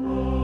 Oh.